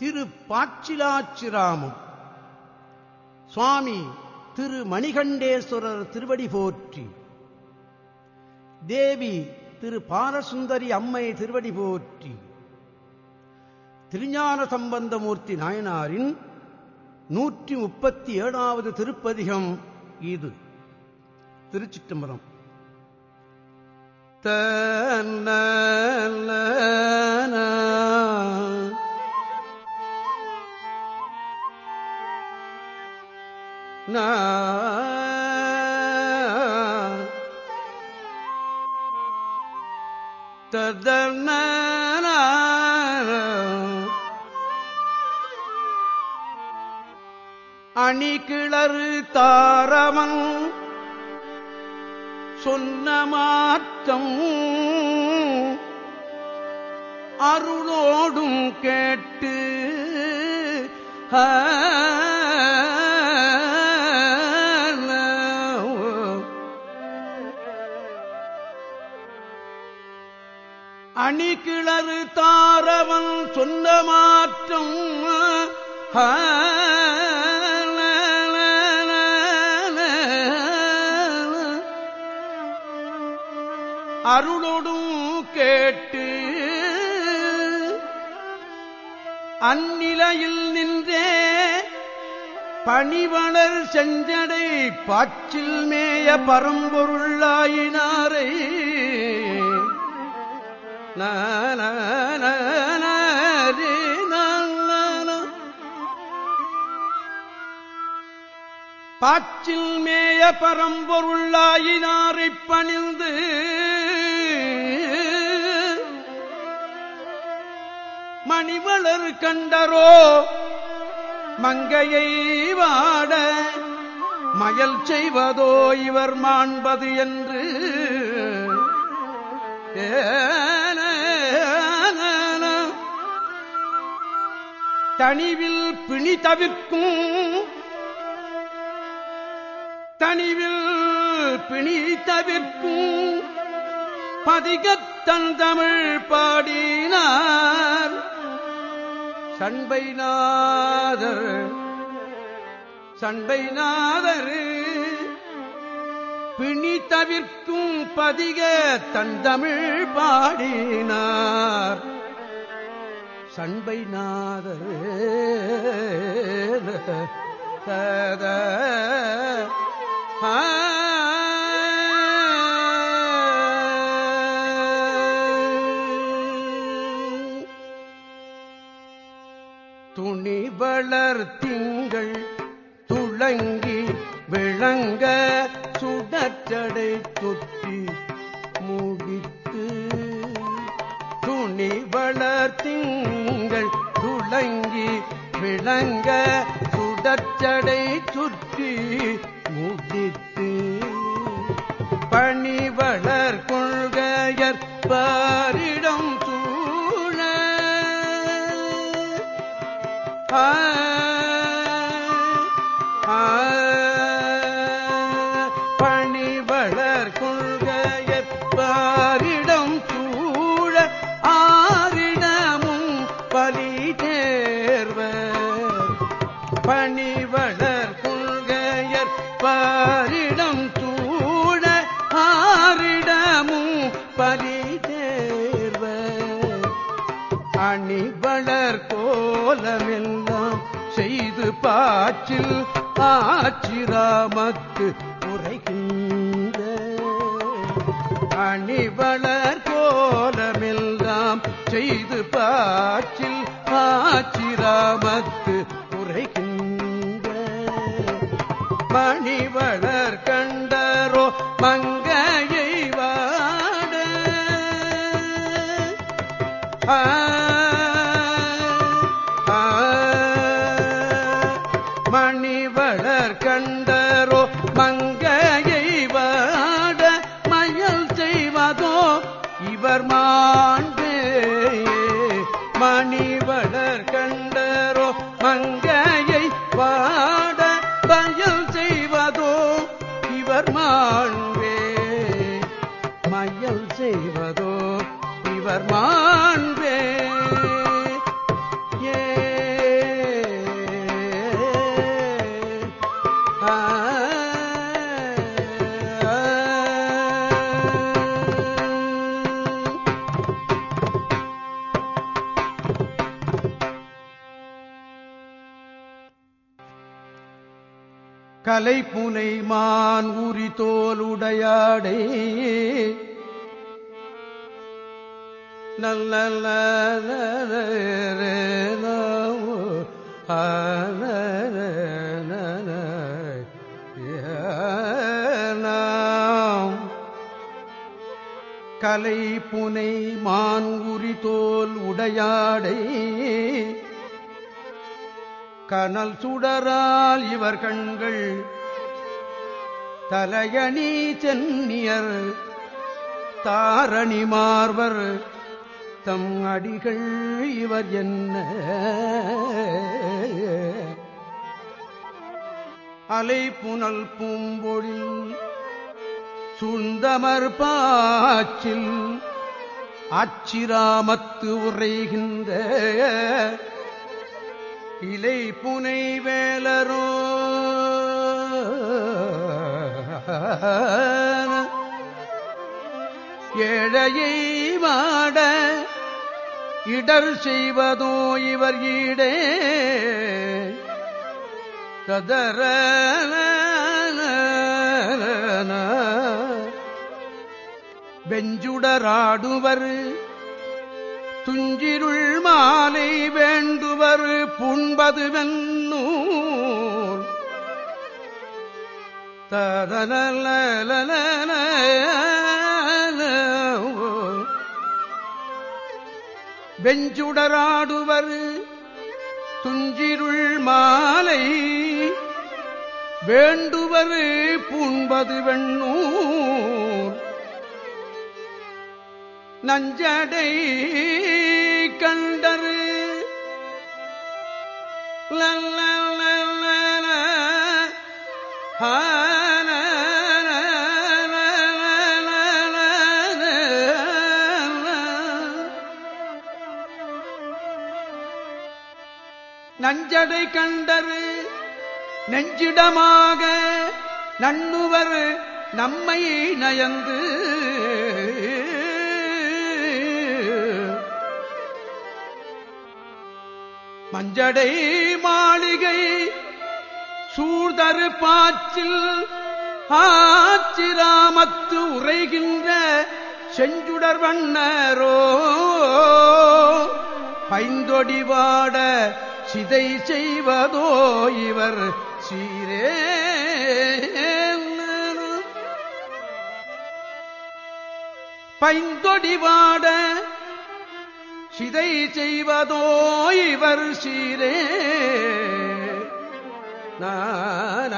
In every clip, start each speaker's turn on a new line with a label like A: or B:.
A: திரு பாச்சிலாச்சிராமம் சுவாமி திரு மணிகண்டேஸ்வரர் திருவடி போற்றி. தேவி திரு பாலசுந்தரி அம்மை திருவடி போற்றி. திருஞான சம்பந்தமூர்த்தி நாயனாரின் நூற்றி முப்பத்தி ஏழாவது திருப்பதிகம் இது. திருச்சிற்றம்பலம். தன்ன ததன அணிகிளறு தாரமன் சொன்ன மாற்றம் அருளோடும் கேட்டு அணிகிளறு தாரவன் சொன்ன மாற்றம் அருளோடும் கேட்டு அந்நிலையில் நின்றே பணிவளர் செஞ்சடை பாச்சில் மேய பரம்பொருளாயினாரை பாச்சில் மேய பரம்பொருளாயினாரைப் பணிந்து மணிவளர் கண்டரோ மங்கையை வாட மயல் செய்வதோ இவர் மாண்பது என்று ஏ தனிவில் பிணி தவிர்க்கும். தனிவில் பிணி தவிர்க்கும். பதிகத்தன் தமிழ் பாடினார். சண்பைநாதர் சண்பைநாதர். பிணி தவிர்க்கும் பதிக தந்தமிழ் பாடினார். சண்பை சண்பைநாதர் தத துணிவளர் திங்கள் துளங்கி விளங்க சுடச்சடை தொற்றி முடித்து துணிவளர் திங்கள் துளங்கி விளங்க சுடச்சடை சுற்றி முடித்து பணிவளர் கொள்கையற் பாரிடம் சூழ. ஆச்சிராமத்து உரைகின்ற அணிவளர் கோலமெல்லாம் செய்து பாச்சில் ஆச்சிராமத்து உரைகின்ற மணிவளர் கண்டரோ மங்க கலைப்புனை மான் உரி தோலுடையாடே நல்ல கலை புனை மான் உரி தோல் உடையாடை கனல் சுடரால் இவர் கண்கள் தலையணி சென்னியர் தாரணி மார்வர் தம் அடிகள் இவர் என்ன? அலை புனல் பூம்பொழில் சுந்தமர் பாச்சில் அச்சிராமத்து உரைகின்ற இலை புனை வேலரோ ஏழையை வாட இடர் செய்வதோ இவர் ஈடே கதர வெஞ்சுடராடுவர் துஞ்சிருள் மாலை வேண்டுவர் புண்பதுவென்னூல் வென்னூல் வெஞ்சுடராடுவர் துஞ்சிருள் மாலை வேண்டுவர் பூண்பது வெண்ணூர் நஞ்சடை கண்டரு. நஞ்சடை கண்டரு நெஞ்சிடமாக நண்ணுவர் நம்மை நயந்து மஞ்சடை மாளிகை சூழ்தரு பாச்சில் ஆச்சிராமத்து உரைகின்ற செஞ்சுடர் வண்ணரோ பைந்தொடிவாட சிதை செய்வதோ இவர் சீரே. பைந்தொடிவாட சிதை செய்வதோ இவர் சீரே. நான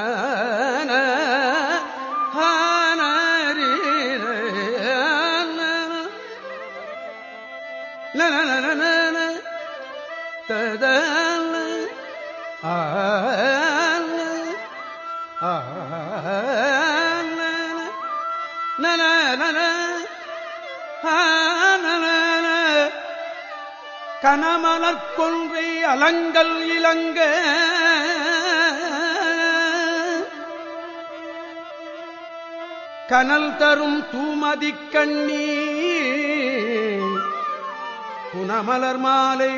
A: அலங்கல் இலங்க. கனல் தரும் தூமதி கண்ணி புனமலர் மாலை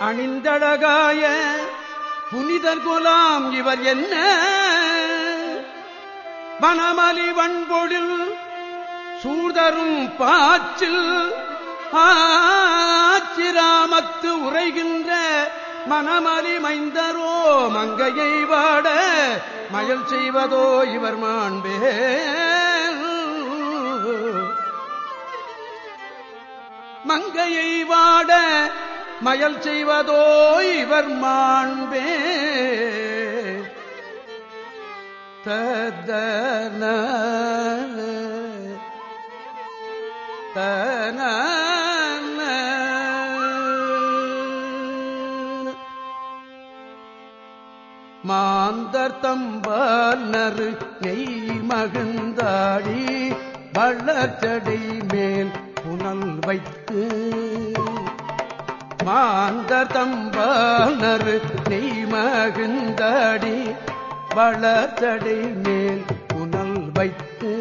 A: அணிந்தழகாய புனிதர் குலாம் இவர் என்ன? வனமலி வண்பொழில் சூதரும் பாச்சில் ஆ ஸ்ரீராமத்து உரைகின்ற மனமலி மைந்தரோ மங்கையை வாட மயல் செய்வதோ இவர் மாண்பே மங்கையை வாட மயல் செய்வதோ இவர் மாண்பே தன தன மாந்தர் தம்பனர் நெய் மகிழ்ந்தாடி வளர்ச்சடை மேல் புனல் வைத்து. மாந்தர் தம்பனர் நெய் மகிழ்ந்தாடி வளர்ச்சடை மேல் புனல் வைத்து.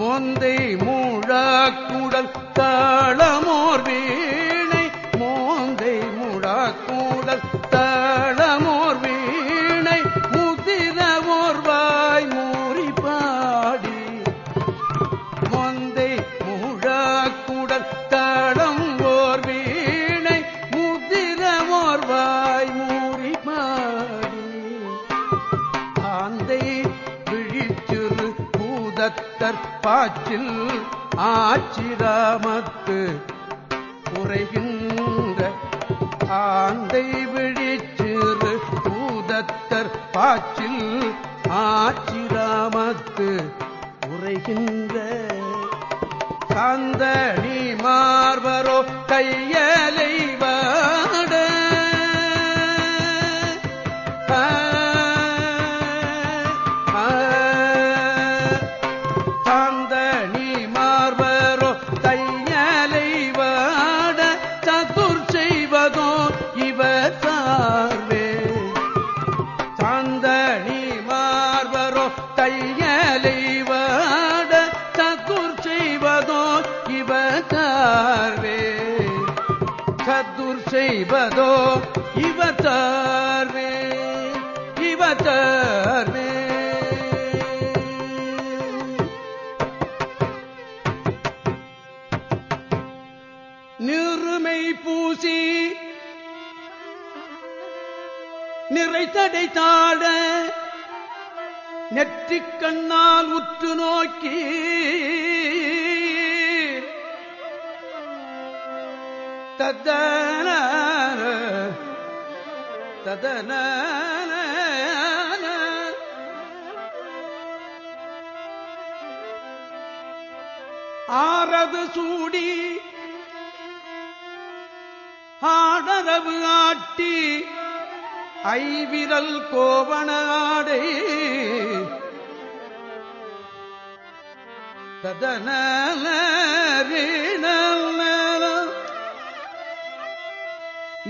A: மொந்தை மூழாக்குடல் தாளமோர்வே தற்பாற்றில் ஆச்சிராமத்து குறைகின்ற ஆந்தை விழிச்சிறு பூதத்தர் பாச்சில் ஆச்சிராமத்து உரைகின்ற சாந்தனி மார்வரோ கையலை நிறைத்தடை தாட நெற்றிக் கண்ணால் உற்று நோக்கி ததன ததன ஆரது சூடி ஆடரவு ஆட்டி ஐவிரல் கோவனாடை ததன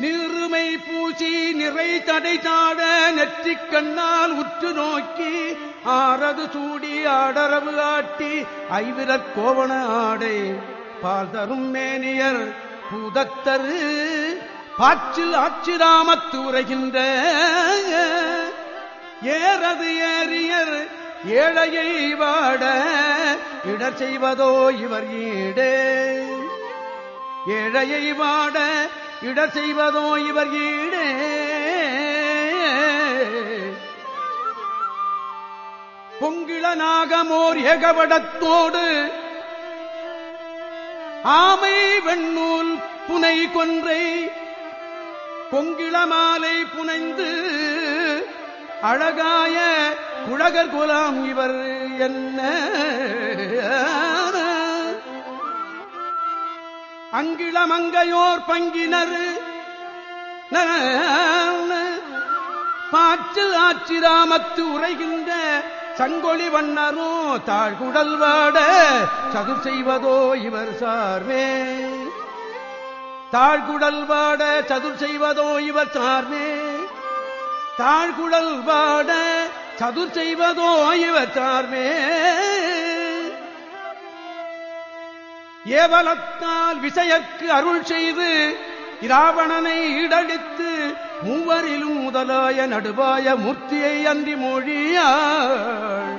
A: நிறுமை பூசி நிறை தடை தாட நெற்றிக் கண்ணால் உற்று நோக்கி ஆறது சூடி ஆடரவு ஆட்டி ஐவிரற் கோவண ஆடை பால் தரும் மேனியர் பூதத்தரு. பாச்சில் ஆச்சிராமத்து உரைகின்ற ஏறது ஏறியர் ஏழையை வாட இடர் செய்வதோ இவர் ஈடே. ஏழையை வாட இடர் செய்வதோ இவர் ஈடே. பொங்கிள நாகமோர் ஏகவடத்தோடு ஆமை வெண்ணூல் புனை கொன்றை பொங்கிள மாலை புனைந்து அழகாய குழகர் குலாம் இவர் என்ன? அங்கிளமங்கையோர் பங்கினர். பாற்று ஆச்சிராமத்து உரைகின்ற சங்கொழி வண்ணரோ தாழ்குடல் வாட சதுர் செய்வதோ இவர் சார்வே தாழ்குடல் வாட சதுர் செய்வதோ இவர் சார்மே. தாழ்குடல் வாட சதுர் செய்வதோ இவர் சார்மே. ஏவலத்தால் விசையற்கு அருள் செய்து இராவணனை ஈடழித்து மூவரிலும் முதலாய நடுவாய மூர்த்தியை அன்றி மொழியாள்.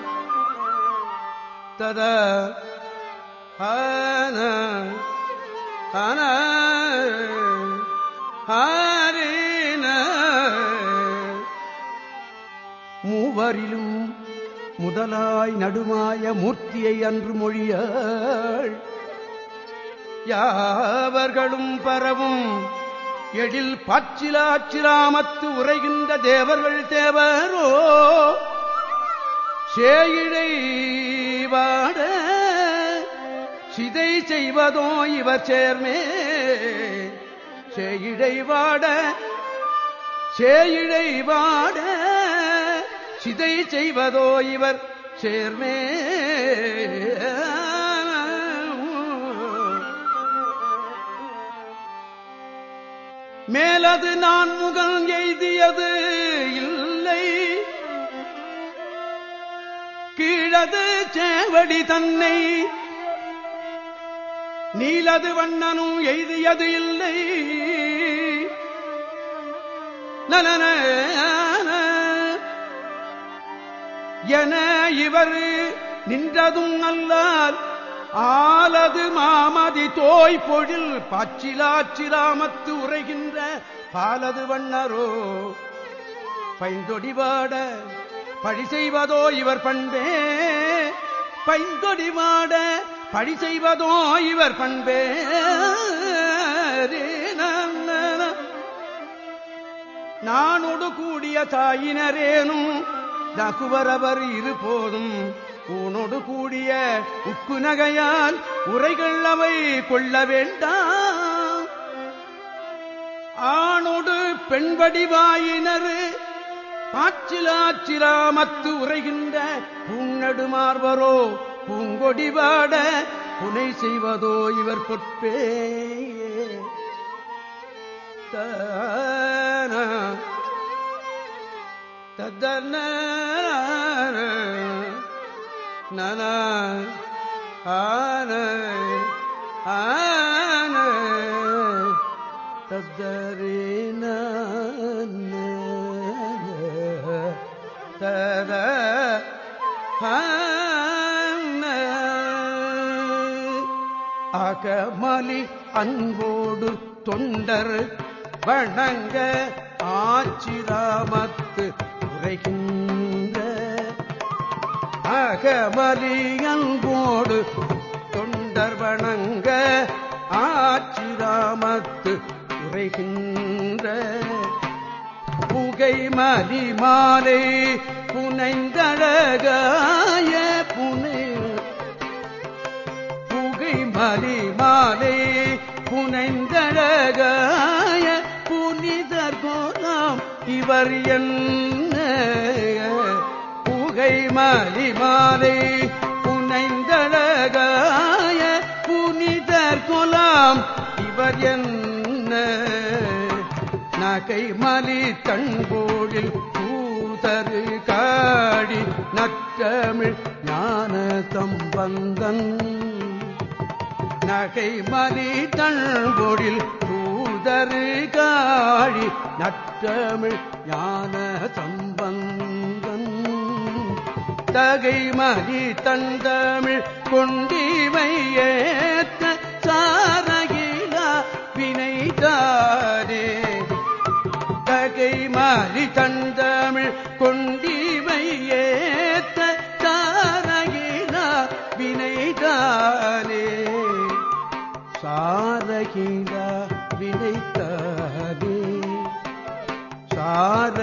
A: தத ஆன ஆன மூவரிலும் முதலாய் நடுமாய மூர்த்தியை அன்று மொழியாள். யாவர்களும் பரவும் எழில் பாச்சிலாச்சிராமத்து உரைகின்ற தேவர்கள் தேவரோ சேயிழை வாட சிதை செய்வதோ இவர் சேர்மே. சேயிழை வாட சேயிழை வாட சிதை செய்வதோ இவர் சேர்மே. மேலது நான் முகம் எய்தியது இல்லை. கீழது சேவடி தன்னை நீலது வண்ணனும் எய்தியது இல்லை. நலன என இவர் நின்றதும் அல்லால் ஆலது மாமதி தோய் பொழில் பச்சிலாச்சிராமத்து உரைகின்ற பாலது வண்ணரோ. பைந்தொடிவாட பழி செய்வதோ இவர் பண்பே. பைந்தொடிவாட பழி செய்வதோ இவர் பண்பே. நானோடு கூடிய தாயினரேனும் நகுவரவர் இருபோதும் ஊனொடு கூடிய உக்கு நகையால் உரைகள் அவை கொள்ள வேண்டாம். ஆணொடு பெண்படிவாயினர் பாச்சிலாச்சிராமத்து உரைகின்ற உன்னடுமார்வரோ பூங்கொடி வாட புனை செய்வதோ இவர் பொற்பே. தன நன ஆன ஆன தத்தரேன தர அகமலி அன்போடு தொண்டர் வணங்க ஆச்சிராமத்து உரைகின்ற அகமலி அன்போடு தொண்டர் வணங்க ஆச்சிராமத்து உரைகின்ற புகை மலி மாலை புனைந்தழகாய புனை புகை மலி புனைந்தழகாய புனிதர் கோலாம் இவர் என்ன? புகை மலிமாலை புனைந்தழகாய புனிதர் கோலாம் இவர் என்ன? நகை மலி தன்போடில் பூதரு காடி நற்றமிழ் ஞான சம்பந்தன் நகை மணி தன்பொழில் தூதரு காழி நற்றமிழ் ஞான சம்பந்தன். தகை மணி தந்தமிழ் கொண்டிமையேத்த சாரகிலா வினைதானே. தகை மாறி தந்தமிழ் கொண்டிமையே சாரகிலா வினைத்தாதே சார